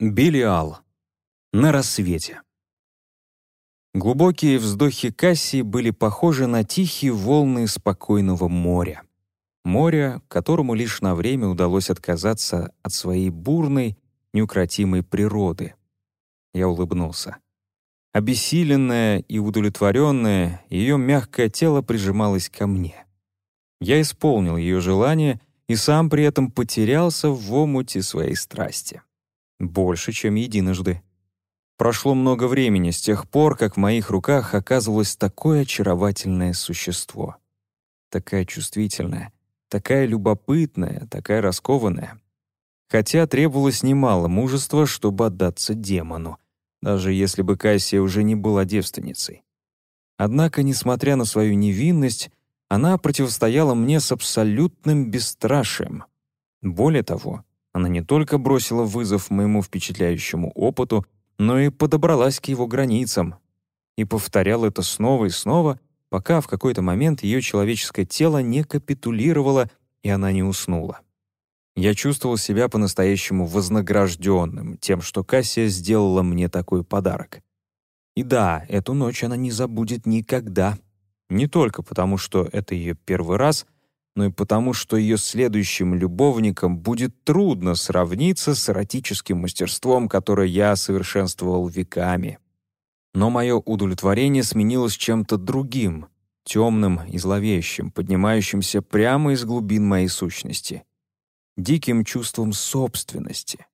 Белиал. На рассвете. Глубокие вздохи Кассии были похожи на тихие волны спокойного моря. Моря, которому лишь на время удалось отказаться от своей бурной, неукротимой природы. Я улыбнулся. Обессиленная и удовлетворенная, ее мягкое тело прижималось ко мне. Я исполнил ее желание и сам при этом потерялся в омуте своей страсти. Больше, чем единожды. Прошло много времени с тех пор, как в моих руках оказывалось такое очаровательное существо. Такая чувствительная, такая любопытная, такая раскованная. Хотя требовалось немало мужества, чтобы отдаться демону, даже если бы Кассия уже не была девственницей. Однако, несмотря на свою невинность, она противостояла мне с абсолютным бесстрашием. Более того, она не только бросила вызов моему впечатляющему опыту, но и подобралась к его границам. И повторял это снова и снова, пока в какой-то момент ее человеческое тело не капитулировало, и она не уснула. Я чувствовал себя по-настоящему вознагражденным тем, что Кассия сделала мне такой подарок. И да, эту ночь она не забудет никогда. Не только потому, что это ее первый раз — но и потому, что ее следующим любовником будет трудно сравниться с эротическим мастерством, которое я совершенствовал веками. Но мое удовлетворение сменилось чем-то другим, темным и зловещим, поднимающимся прямо из глубин моей сущности. Диким чувством собственности.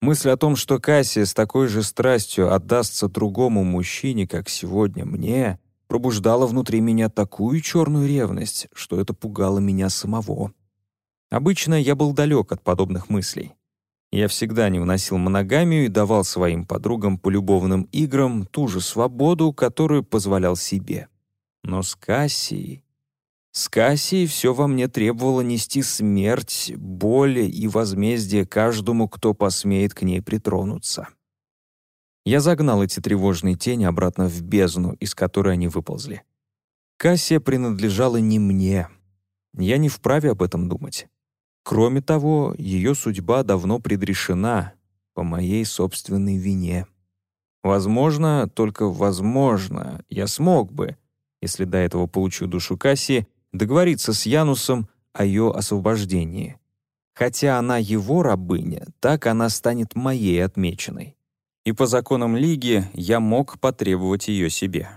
Мысль о том, что Кассия с такой же страстью отдастся другому мужчине, как сегодня мне, пробуждала внутри меня такую черную ревность, что это пугало меня самого. Обычно я был далек от подобных мыслей. Я всегда не вносил моногамию и давал своим подругам по любовным играм ту же свободу, которую позволял себе. Но с Кассией... С Кассией все во мне требовало нести смерть, боль и возмездие каждому, кто посмеет к ней притронуться. Я загнал эти тревожные тени обратно в бездну, из которой они выползли. Кассия принадлежала не мне. Я не вправе об этом думать. Кроме того, ее судьба давно предрешена по моей собственной вине. Возможно, только возможно, я смог бы, если до этого получу душу Кассии, договориться с Янусом о ее освобождении. Хотя она его рабыня, так она станет моей отмеченной и по законам Лиги я мог потребовать ее себе.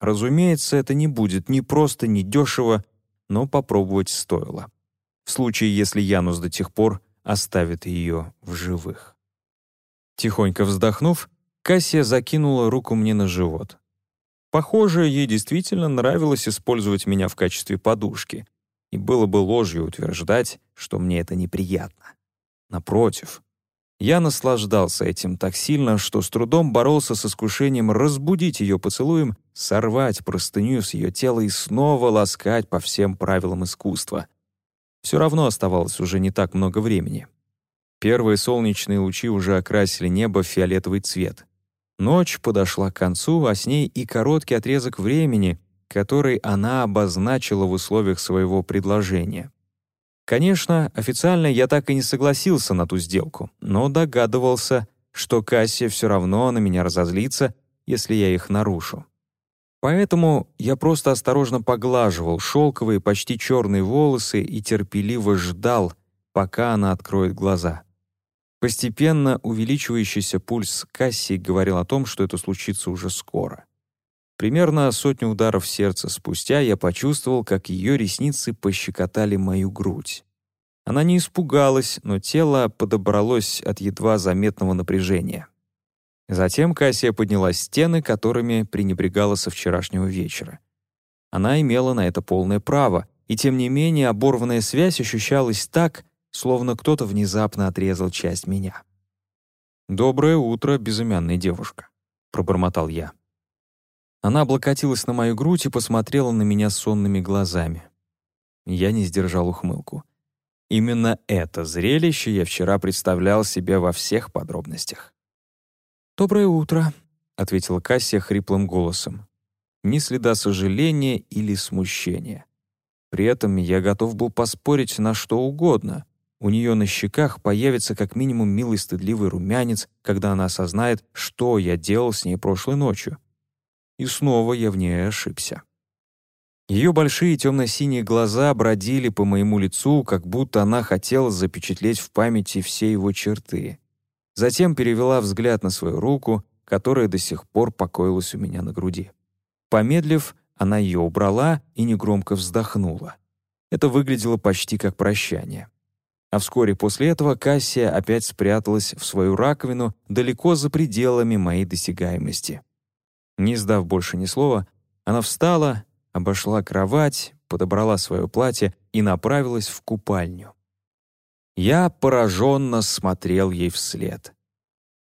Разумеется, это не будет ни просто, ни дешево, но попробовать стоило. В случае, если Янус до тех пор оставит ее в живых. Тихонько вздохнув, Кассия закинула руку мне на живот. Похоже, ей действительно нравилось использовать меня в качестве подушки, и было бы ложью утверждать, что мне это неприятно. Напротив, я наслаждался этим так сильно, что с трудом боролся с искушением разбудить ее поцелуем, сорвать простыню с ее тела и снова ласкать по всем правилам искусства. Все равно оставалось уже не так много времени. Первые солнечные лучи уже окрасили небо в фиолетовый цвет. Ночь подошла к концу, а с ней и короткий отрезок времени, который она обозначила в условиях своего предложения. Конечно, официально я так и не согласился на ту сделку, но догадывался, что Кассия все равно на меня разозлится, если я их нарушу. Поэтому я просто осторожно поглаживал шелковые, почти черные волосы и терпеливо ждал, пока она откроет глаза. Постепенно увеличивающийся пульс Кассии говорил о том, что это случится уже скоро. Примерно сотню ударов сердца спустя я почувствовал, как ее ресницы пощекотали мою грудь. Она не испугалась, но тело подобралось от едва заметного напряжения. Затем Кассия подняла стены, которыми пренебрегала со вчерашнего вечера. Она имела на это полное право, и тем не менее оборванная связь ощущалась так, словно кто-то внезапно отрезал часть меня. «Доброе утро, безымянная девушка», — пробормотал я. Она облокотилась на мою грудь и посмотрела на меня сонными глазами. Я не сдержал ухмылку. Именно это зрелище я вчера представлял себе во всех подробностях. «Доброе утро», — ответила Кассия хриплым голосом. Ни следа сожаления или смущения. При этом я готов был поспорить на что угодно. у нее на щеках появится как минимум милый стыдливый румянец, когда она осознает, что я делал с ней прошлой ночью. И снова я в ней ошибся. Ее большие темно-синие глаза бродили по моему лицу, как будто она хотела запечатлеть в памяти все его черты. Затем перевела взгляд на свою руку, которая до сих пор покоилась у меня на груди. Помедлив, она ее убрала и негромко вздохнула. Это выглядело почти как прощание. А вскоре после этого Кассия опять спряталась в свою раковину далеко за пределами моей досягаемости. Не сдав больше ни слова, она встала, обошла кровать, подобрала свое платье и направилась в купальню. Я пораженно смотрел ей вслед.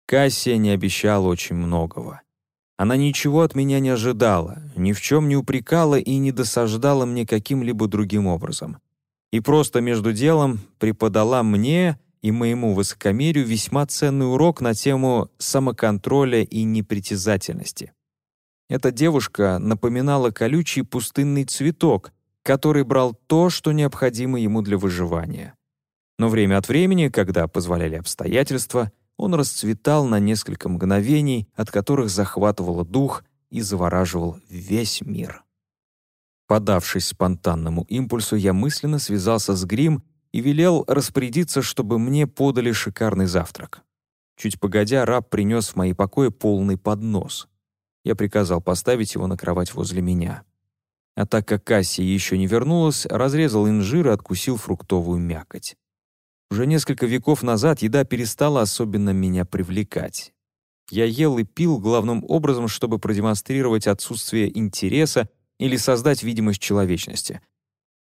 Кассия не обещала очень многого. Она ничего от меня не ожидала, ни в чем не упрекала и не досаждала мне каким-либо другим образом и просто между делом преподала мне и моему высокомерию весьма ценный урок на тему самоконтроля и непритязательности. Эта девушка напоминала колючий пустынный цветок, который брал то, что необходимо ему для выживания. Но время от времени, когда позволяли обстоятельства, он расцветал на несколько мгновений, от которых захватывало дух и завораживал весь мир. Подавшись спонтанному импульсу, я мысленно связался с Грим и велел распорядиться, чтобы мне подали шикарный завтрак. Чуть погодя, раб принес в мои покои полный поднос. Я приказал поставить его на кровать возле меня. А так как Касси еще не вернулась, разрезал инжир и откусил фруктовую мякоть. Уже несколько веков назад еда перестала особенно меня привлекать. Я ел и пил главным образом, чтобы продемонстрировать отсутствие интереса или создать видимость человечности.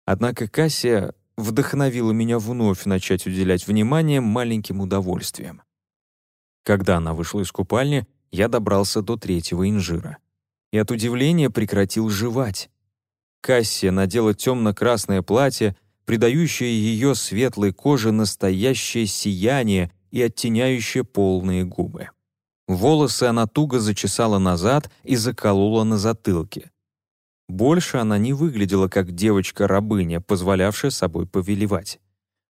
Однако Кассия вдохновила меня вновь начать уделять внимание маленьким удовольствиям. Когда она вышла из купальни, я добрался до третьего инжира. И от удивления прекратил жевать. Кассия надела темно-красное платье, придающее ее светлой коже настоящее сияние и оттеняющее полные губы. Волосы она туго зачесала назад и заколола на затылке. Больше она не выглядела как девочка-рабыня, позволявшая собой повелевать.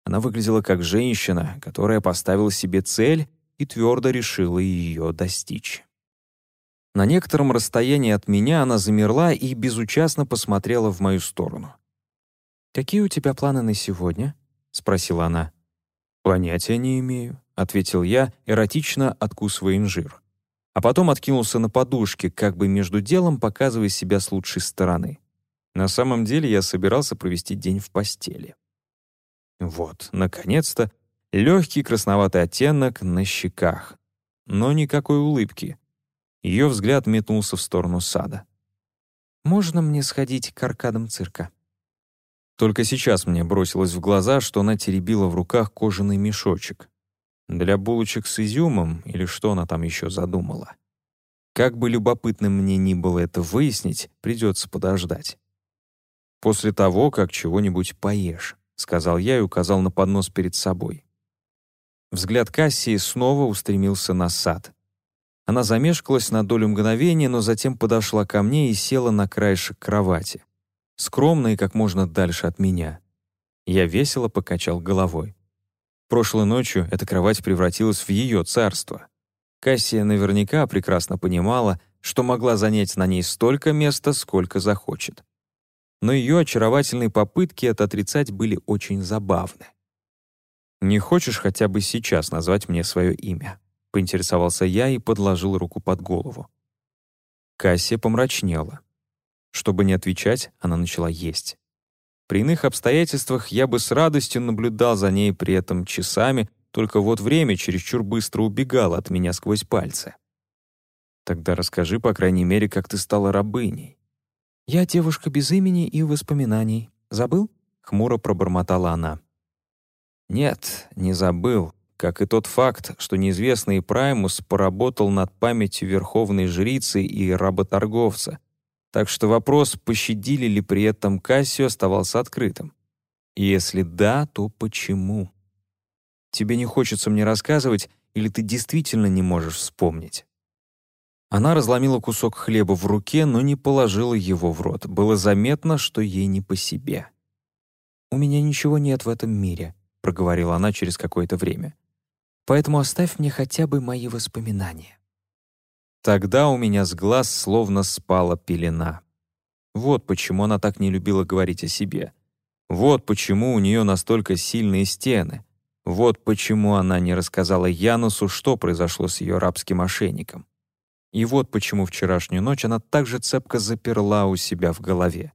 Она выглядела как женщина, которая поставила себе цель и твердо решила ее достичь. На некотором расстоянии от меня она замерла и безучастно посмотрела в мою сторону. «Какие у тебя планы на сегодня?» — спросила она. «Понятия не имею», — ответил я, эротично откусывая инжир а потом откинулся на подушке, как бы между делом показывая себя с лучшей стороны. На самом деле я собирался провести день в постели. Вот, наконец-то, легкий красноватый оттенок на щеках. Но никакой улыбки. Ее взгляд метнулся в сторону сада. «Можно мне сходить к аркадам цирка?» Только сейчас мне бросилось в глаза, что она теребила в руках кожаный мешочек. Для булочек с изюмом или что она там еще задумала? Как бы любопытно мне ни было это выяснить, придется подождать. «После того, как чего-нибудь поешь», — сказал я и указал на поднос перед собой. Взгляд Кассии снова устремился на сад. Она замешкалась на долю мгновения, но затем подошла ко мне и села на краешек кровати. Скромно и как можно дальше от меня. Я весело покачал головой. Прошлой ночью эта кровать превратилась в ее царство. Кассия наверняка прекрасно понимала, что могла занять на ней столько места, сколько захочет. Но ее очаровательные попытки это отрицать были очень забавны. «Не хочешь хотя бы сейчас назвать мне свое имя?» — поинтересовался я и подложил руку под голову. Кассия помрачнела. Чтобы не отвечать, она начала есть. При иных обстоятельствах я бы с радостью наблюдал за ней при этом часами, только вот время чересчур быстро убегало от меня сквозь пальцы. Тогда расскажи, по крайней мере, как ты стала рабыней. «Я девушка без имени и воспоминаний. Забыл?» — хмуро пробормотала она. «Нет, не забыл, как и тот факт, что неизвестный Праймус поработал над памятью верховной жрицы и работорговца, так что вопрос, пощадили ли при этом Кассию, оставался открытым. если да, то почему? Тебе не хочется мне рассказывать, или ты действительно не можешь вспомнить?» Она разломила кусок хлеба в руке, но не положила его в рот. Было заметно, что ей не по себе. «У меня ничего нет в этом мире. Проговорила она через какое-то время. «Поэтому оставь мне хотя бы мои воспоминания». Тогда у меня с глаз словно спала пелена. Вот почему она так не любила говорить о себе. Вот почему у нее настолько сильные стены. Вот почему она не рассказала Янусу, что произошло с ее рабским мошенником. И вот почему вчерашнюю ночь она так же цепко заперла у себя в голове.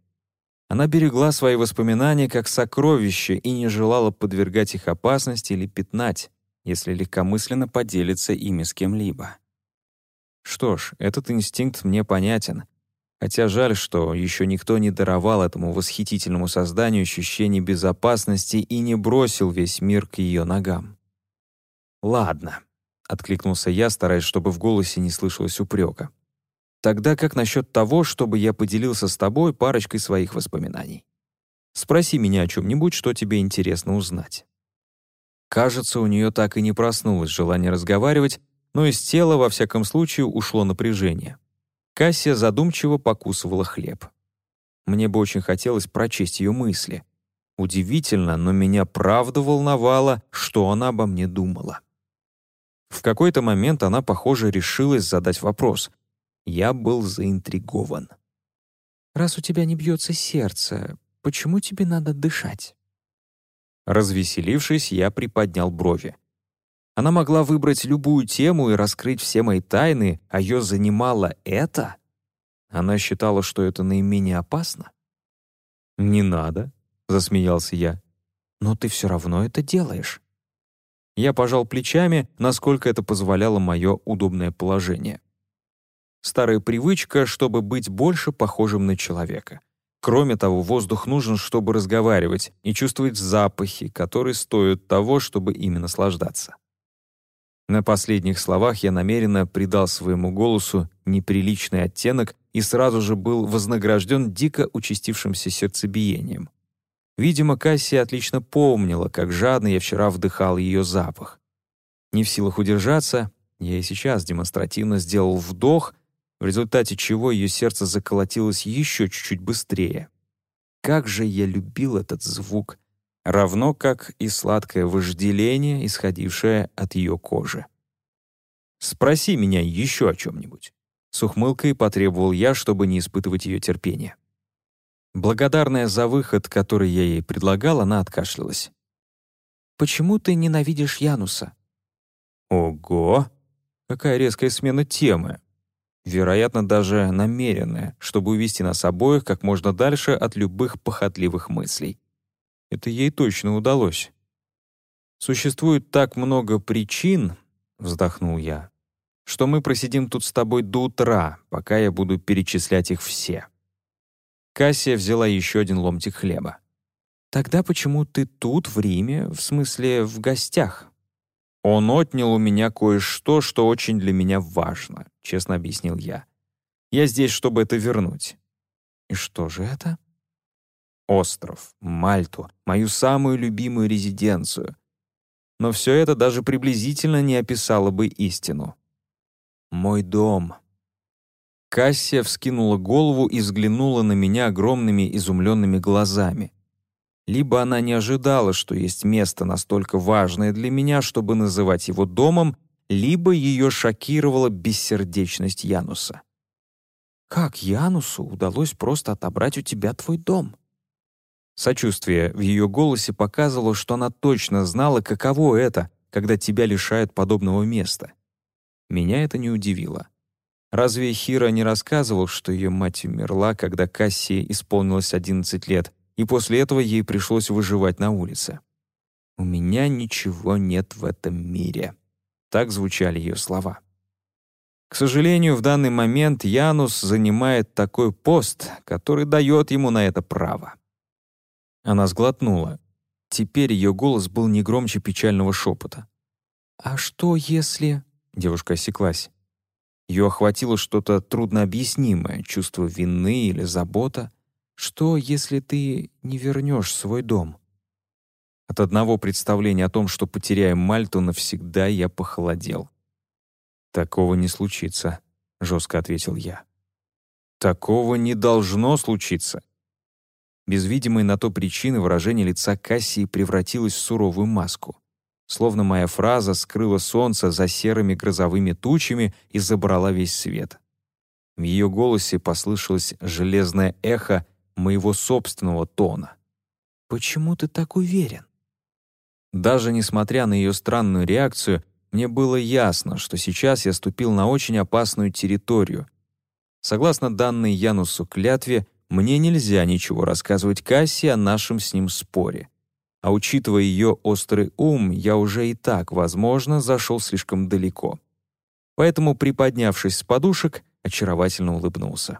Она берегла свои воспоминания как сокровища и не желала подвергать их опасности или пятнать, если легкомысленно поделится ими с кем-либо. Что ж, этот инстинкт мне понятен, хотя жаль, что еще никто не даровал этому восхитительному созданию ощущение безопасности и не бросил весь мир к ее ногам. «Ладно», — откликнулся я, стараясь, чтобы в голосе не слышалось упрека. «Тогда как насчет того, чтобы я поделился с тобой парочкой своих воспоминаний? Спроси меня о чем-нибудь, что тебе интересно узнать». Кажется, у нее так и не проснулось желание разговаривать, но из тела, во всяком случае, ушло напряжение. Кассия задумчиво покусывала хлеб. Мне бы очень хотелось прочесть ее мысли. Удивительно, но меня правда волновало, что она обо мне думала. В какой-то момент она, похоже, решилась задать вопрос. Я был заинтригован. «Раз у тебя не бьется сердце, почему тебе надо дышать?» Развеселившись, я приподнял брови. Она могла выбрать любую тему и раскрыть все мои тайны, а ее занимало это? Она считала, что это наименее опасно? «Не надо», — засмеялся я. «Но ты все равно это делаешь». Я пожал плечами, насколько это позволяло мое удобное положение. Старая привычка, чтобы быть больше похожим на человека. Кроме того, воздух нужен, чтобы разговаривать и чувствовать запахи, которые стоят того, чтобы ими наслаждаться. На последних словах я намеренно придал своему голосу неприличный оттенок и сразу же был вознагражден дико участившимся сердцебиением. Видимо, Кассия отлично помнила, как жадно я вчера вдыхал ее запах. Не в силах удержаться, я и сейчас демонстративно сделал вдох, в результате чего ее сердце заколотилось еще чуть-чуть быстрее. Как же я любил этот звук, равно как и сладкое вожделение, исходившее от ее кожи. «Спроси меня еще о чем-нибудь», — с ухмылкой потребовал я, чтобы не испытывать ее терпения. Благодарная за выход, который я ей предлагал, она откашлялась. «Почему ты ненавидишь Януса?» «Ого! Какая резкая смена темы!» Вероятно, даже намеренная, чтобы увести нас обоих как можно дальше от любых похотливых мыслей. Это ей точно удалось. «Существует так много причин», — вздохнул я, «что мы просидим тут с тобой до утра, пока я буду перечислять их все». Кассия взяла еще один ломтик хлеба. «Тогда почему ты тут, в Риме, в смысле, в гостях?» «Он отнял у меня кое-что, что очень для меня важно», — честно объяснил я. «Я здесь, чтобы это вернуть». «И что же это?» «Остров, Мальту, мою самую любимую резиденцию. Но все это даже приблизительно не описало бы истину. Мой дом, Кассия вскинула голову и взглянула на меня огромными изумленными глазами. Либо она не ожидала, что есть место настолько важное для меня, чтобы называть его домом, либо ее шокировала бессердечность Януса. «Как Янусу удалось просто отобрать у тебя твой дом?» Сочувствие в ее голосе показывало, что она точно знала, каково это, когда тебя лишают подобного места. Меня это не удивило. Разве Хира не рассказывал, что ее мать умерла, когда Кассии исполнилось 11 лет, и после этого ей пришлось выживать на улице? «У меня ничего нет в этом мире». Так звучали ее слова. К сожалению, в данный момент Янус занимает такой пост, который дает ему на это право. Она сглотнула. Теперь ее голос был не громче печального шепота. «А что если...» — девушка осеклась. Ее охватило что-то труднообъяснимое, чувство вины или забота. Что, если ты не вернешь свой дом? От одного представления о том, что потеряем Мальту навсегда, я похолодел. «Такого не случится», — жестко ответил я. «Такого не должно случиться». Без видимой на то причины выражение лица Кассии превратилось в суровую маску. Словно моя фраза скрыла солнце за серыми грозовыми тучами и забрала весь свет. В ее голосе послышалось железное эхо моего собственного тона. «Почему ты так уверен?» Даже несмотря на ее странную реакцию, мне было ясно, что сейчас я ступил на очень опасную территорию. Согласно данной Янусу клятве, мне нельзя ничего рассказывать Кассе о нашем с ним споре. А учитывая ее острый ум, я уже и так, возможно, зашел слишком далеко. Поэтому, приподнявшись с подушек, очаровательно улыбнулся.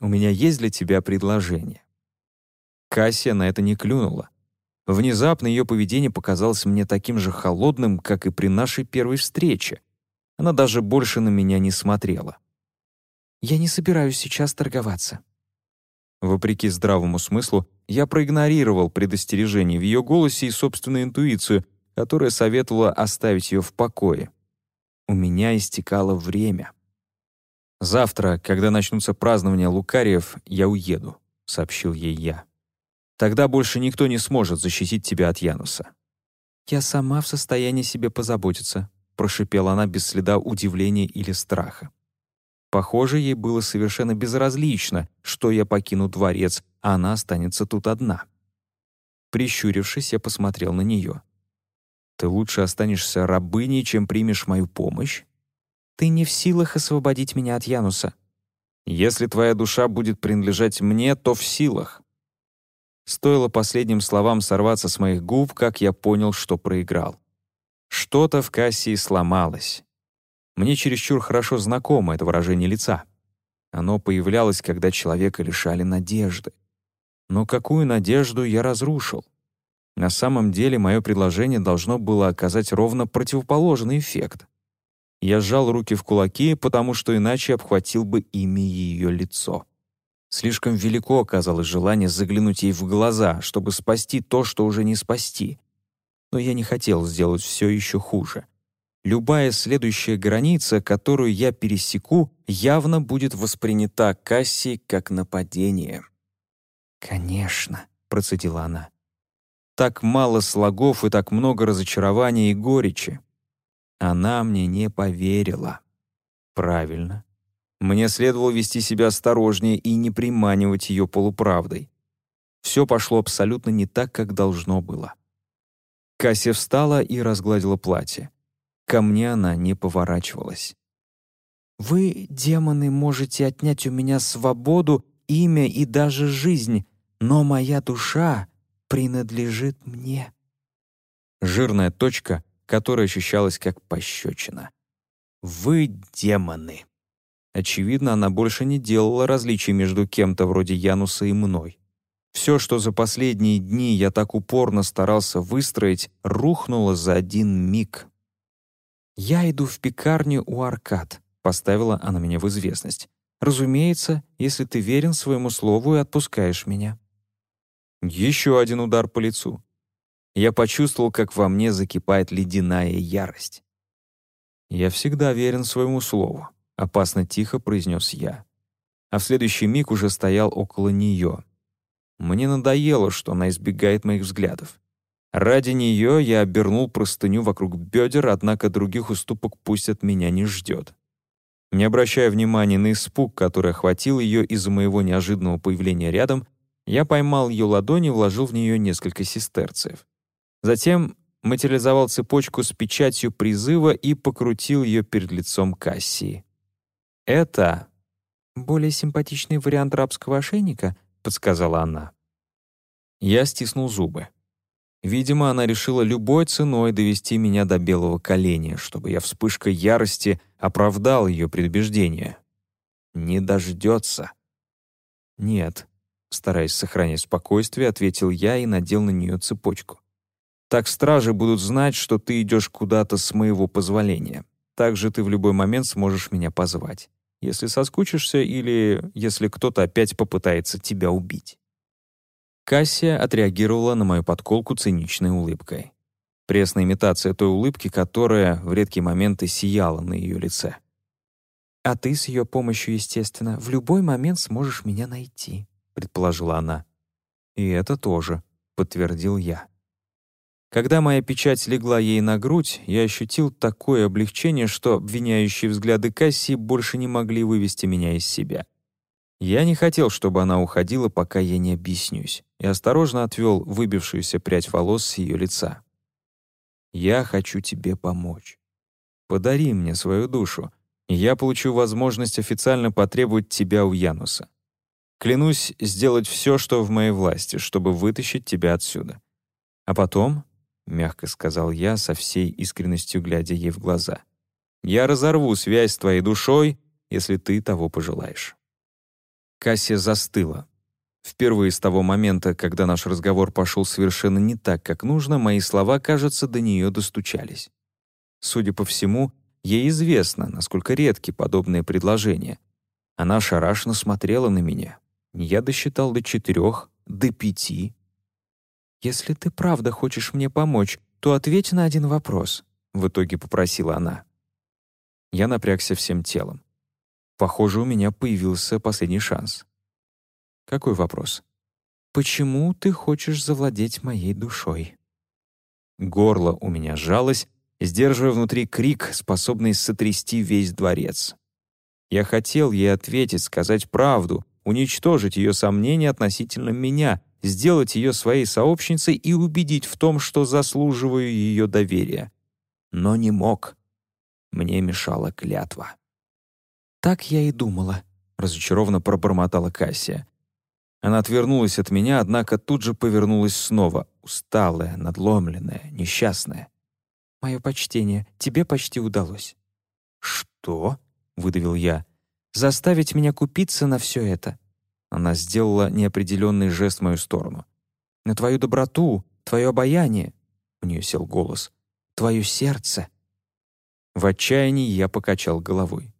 «У меня есть для тебя предложение». Кассия на это не клюнула. Внезапно ее поведение показалось мне таким же холодным, как и при нашей первой встрече. Она даже больше на меня не смотрела. «Я не собираюсь сейчас торговаться», Вопреки здравому смыслу, я проигнорировал предостережение в ее голосе и собственную интуицию, которая советовала оставить ее в покое. У меня истекало время. «Завтра, когда начнутся празднования Лукариев, я уеду», — сообщил ей я. «Тогда больше никто не сможет защитить тебя от Януса». «Я сама в состоянии себе позаботиться», — прошипела она без следа удивления или страха. Похоже, ей было совершенно безразлично, что я покину дворец, а она останется тут одна. Прищурившись, я посмотрел на нее. «Ты лучше останешься рабыней, чем примешь мою помощь?» «Ты не в силах освободить меня от Януса». «Если твоя душа будет принадлежать мне, то в силах». Стоило последним словам сорваться с моих губ, как я понял, что проиграл. Что-то в Кассии сломалось. Мне чересчур хорошо знакомо это выражение лица. Оно появлялось, когда человека лишали надежды. Но какую надежду я разрушил? На самом деле мое предложение должно было оказать ровно противоположный эффект. Я сжал руки в кулаки, потому что иначе обхватил бы ими ее лицо. Слишком велико оказалось желание заглянуть ей в глаза, чтобы спасти то, что уже не спасти. Но я не хотел сделать все еще хуже. Любая следующая граница, которую я пересеку, явно будет воспринята Кассией как нападение. «Конечно», — процедила она. «Так мало слогов и так много разочарования и горечи». Она мне не поверила. Правильно. Мне следовало вести себя осторожнее и не приманивать ее полуправдой. Все пошло абсолютно не так, как должно было. Кассия встала и разгладила платье. Ко мне она не поворачивалась. «Вы, демоны, можете отнять у меня свободу, имя и даже жизнь, но моя душа принадлежит мне». Жирная точка, которая ощущалась как пощечина. «Вы демоны!» Очевидно, она больше не делала различий между кем-то вроде Януса и мной. Все, что за последние дни я так упорно старался выстроить, рухнуло за один миг. «Я иду в пекарню у Аркад», — поставила она меня в известность. «Разумеется, если ты верен своему слову и отпускаешь меня». Еще один удар по лицу. Я почувствовал, как во мне закипает ледяная ярость. «Я всегда верен своему слову», — опасно тихо произнес я. А в следующий миг уже стоял около нее. Мне надоело, что она избегает моих взглядов. Ради нее я обернул простыню вокруг бедер, однако других уступок пусть от меня не ждет. Не обращая внимания на испуг, который охватил ее из-за моего неожиданного появления рядом, я поймал ее ладони и вложил в нее несколько сестерцев. Затем материализовал цепочку с печатью призыва и покрутил ее перед лицом Кассии. «Это более симпатичный вариант рабского ошейника», — подсказала она. Я стиснул зубы. Видимо, она решила любой ценой довести меня до белого коленя, чтобы я вспышкой ярости оправдал ее предубеждение. Не дождется. Нет, стараясь сохранять спокойствие, ответил я и надел на нее цепочку. Так стражи будут знать, что ты идешь куда-то с моего позволения. Также ты в любой момент сможешь меня позвать, если соскучишься или если кто-то опять попытается тебя убить. Кассия отреагировала на мою подколку циничной улыбкой. Пресная имитация той улыбки, которая в редкие моменты сияла на ее лице. «А ты с ее помощью, естественно, в любой момент сможешь меня найти», — предположила она. «И это тоже», — подтвердил я. Когда моя печать легла ей на грудь, я ощутил такое облегчение, что обвиняющие взгляды Кассии больше не могли вывести меня из себя. Я не хотел, чтобы она уходила, пока я не объяснюсь, и осторожно отвел выбившуюся прядь волос с ее лица. «Я хочу тебе помочь. Подари мне свою душу, и я получу возможность официально потребовать тебя у Януса. Клянусь сделать все, что в моей власти, чтобы вытащить тебя отсюда. А потом — мягко сказал я, со всей искренностью глядя ей в глаза. «Я разорву связь с твоей душой, если ты того пожелаешь». Кассия застыла. Впервые с того момента, когда наш разговор пошел совершенно не так, как нужно, мои слова, кажется, до нее достучались. Судя по всему, ей известно, насколько редки подобные предложения. Она шарашно смотрела на меня. Я досчитал до четырех, до пяти, «Если ты правда хочешь мне помочь, то ответь на один вопрос», — в итоге попросила она. Я напрягся всем телом. Похоже, у меня появился последний шанс. «Какой вопрос?» «Почему ты хочешь завладеть моей душой?» Горло у меня сжалось, сдерживая внутри крик, способный сотрясти весь дворец. Я хотел ей ответить, сказать правду, уничтожить ее сомнения относительно меня, сделать ее своей сообщницей и убедить в том, что заслуживаю ее доверия. Но не мог. Мне мешала клятва. «Так я и думала», — разочарованно пробормотала Кассия. Она отвернулась от меня, однако тут же повернулась снова, усталая, надломленная, несчастная. «Мое почтение, тебе почти удалось». «Что?» — выдавил я. «Заставить меня купиться на все это. Она сделала неопределенный жест в мою сторону. «На твою доброту, твое обаяние!» У нее сел голос. «Твое сердце!» В отчаянии я покачал головой.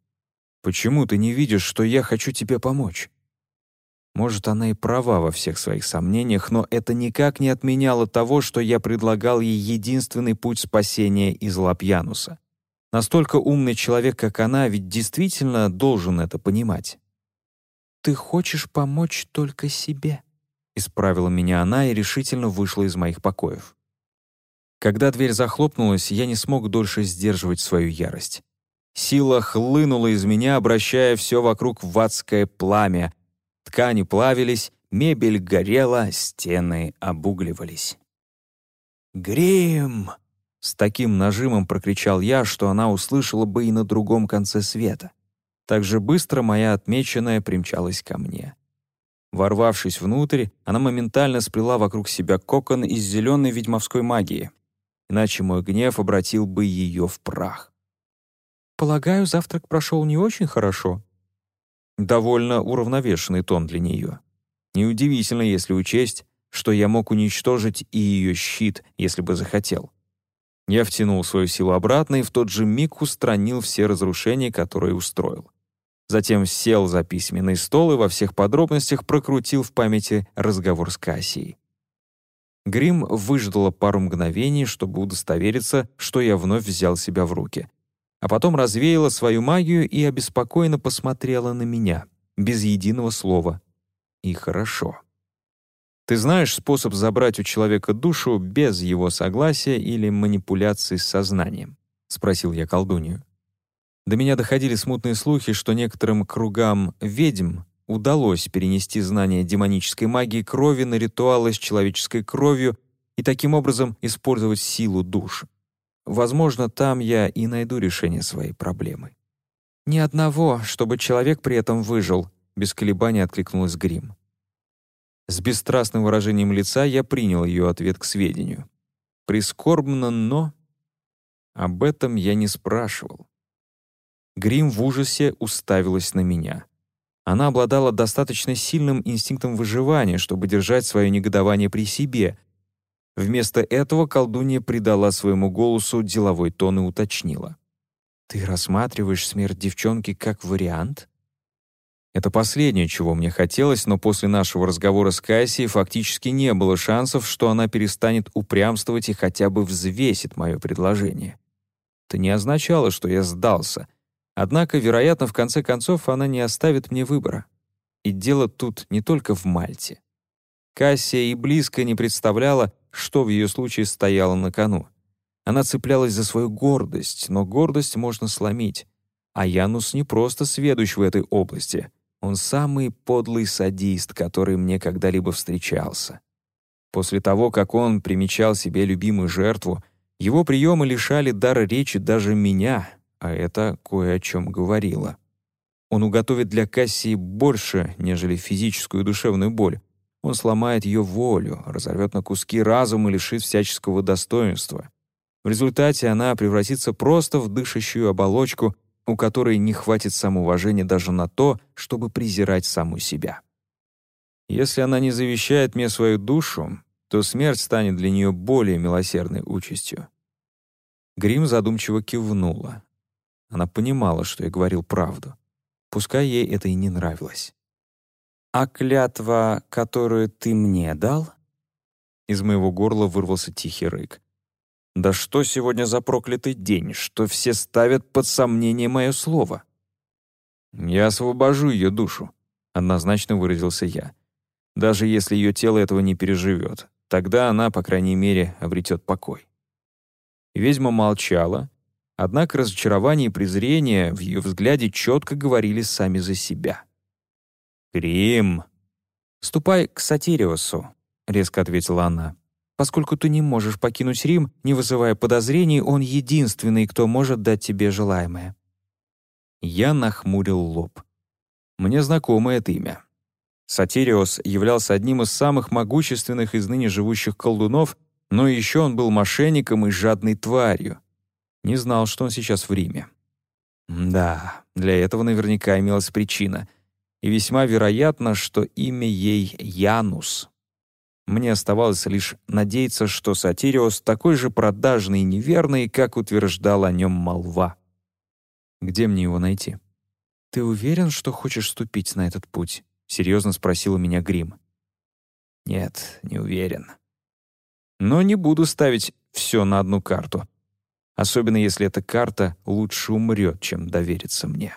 «Почему ты не видишь, что я хочу тебе помочь?» Может, она и права во всех своих сомнениях, но это никак не отменяло того, что я предлагал ей единственный путь спасения из Лапьянуса. Настолько умный человек, как она, ведь действительно должен это понимать. «Ты хочешь помочь только себе», — исправила меня она и решительно вышла из моих покоев. Когда дверь захлопнулась, я не смог дольше сдерживать свою ярость. Сила хлынула из меня, обращая все вокруг в адское пламя. Ткани плавились, мебель горела, стены обугливались. «Грим!» — с таким нажимом прокричал я, что она услышала бы и на другом конце света. Так же быстро моя отмеченная примчалась ко мне. Ворвавшись внутрь, она моментально сплела вокруг себя кокон из зеленой ведьмовской магии. Иначе мой гнев обратил бы ее в прах. «Полагаю, завтрак прошел не очень хорошо?» Довольно уравновешенный тон для нее. Неудивительно, если учесть, что я мог уничтожить и ее щит, если бы захотел. Я втянул свою силу обратно и в тот же миг устранил все разрушения, которые устроил. Затем сел за письменный стол и во всех подробностях прокрутил в памяти разговор с Кассией. Грим выждала пару мгновений, чтобы удостовериться, что я вновь взял себя в руки. А потом развеяла свою магию и обеспокоенно посмотрела на меня, без единого слова. И хорошо. Ты знаешь способ забрать у человека душу без его согласия или манипуляции с сознанием? — спросил я колдунью. До меня доходили смутные слухи, что некоторым кругам ведьм удалось перенести знания демонической магии крови на ритуалы с человеческой кровью и таким образом использовать силу душ. Возможно, там я и найду решение своей проблемы. «Ни одного, чтобы человек при этом выжил», — без колебаний откликнулась Грим. С бесстрастным выражением лица я принял ее ответ к сведению. Прискорбно, но... Об этом я не спрашивал. Грим в ужасе уставилась на меня. Она обладала достаточно сильным инстинктом выживания, чтобы держать свое негодование при себе. Вместо этого колдунья придала своему голосу деловой тон и уточнила. «Ты рассматриваешь смерть девчонки как вариант?» Это последнее, чего мне хотелось, но после нашего разговора с Кассией фактически не было шансов, что она перестанет упрямствовать и хотя бы взвесит мое предложение. Это не означало, что я сдался. Однако, вероятно, в конце концов она не оставит мне выбора. И дело тут не только в Мальте. Кассия и близко не представляла, что в ее случае стояло на кону. Она цеплялась за свою гордость, но гордость можно сломить. А Янус не просто сведущ в этой области. Он самый подлый садист, который мне когда-либо встречался. После того, как он примечал себе любимую жертву, его приемы лишали дара речи даже меня, а это кое о чем говорило. Он уготовит для Кассии больше, нежели физическую и душевную боль. Он сломает ее волю, разорвет на куски разум и лишит всяческого достоинства. В результате она превратится просто в дышащую оболочку, у которой не хватит самоуважения даже на то, чтобы презирать саму себя. Если она не завещает мне свою душу, то смерть станет для нее более милосердной участью. Грим задумчиво кивнула. Она понимала, что я говорил правду. Пускай ей это и не нравилось. «А клятва, которую ты мне дал?» Из моего горла вырвался тихий рык. «Да что сегодня за проклятый день, что все ставят под сомнение мое слово?» «Я освобожу ее душу», — однозначно выразился я. «Даже если ее тело этого не переживет, тогда она, по крайней мере, обретет покой». Ведьма молчала, однако разочарование и презрение в ее взгляде четко говорили сами за себя. «Грим!» «Ступай к Сатириусу», — резко ответила она. Поскольку ты не можешь покинуть Рим, не вызывая подозрений, он единственный, кто может дать тебе желаемое». Я нахмурил лоб. Мне знакомо это имя. Сатириос являлся одним из самых могущественных из ныне живущих колдунов, но еще он был мошенником и жадной тварью. Не знал, что он сейчас в Риме. Да, для этого наверняка имелась причина. И весьма вероятно, что имя ей Янус. Мне оставалось лишь надеяться, что Сатириос такой же продажный и неверный, как утверждал о нем молва. Где мне его найти? «Ты уверен, что хочешь ступить на этот путь?» — серьезно спросила меня Грим. «Нет, не уверен. Но не буду ставить все на одну карту. Особенно если эта карта лучше умрет, чем довериться мне».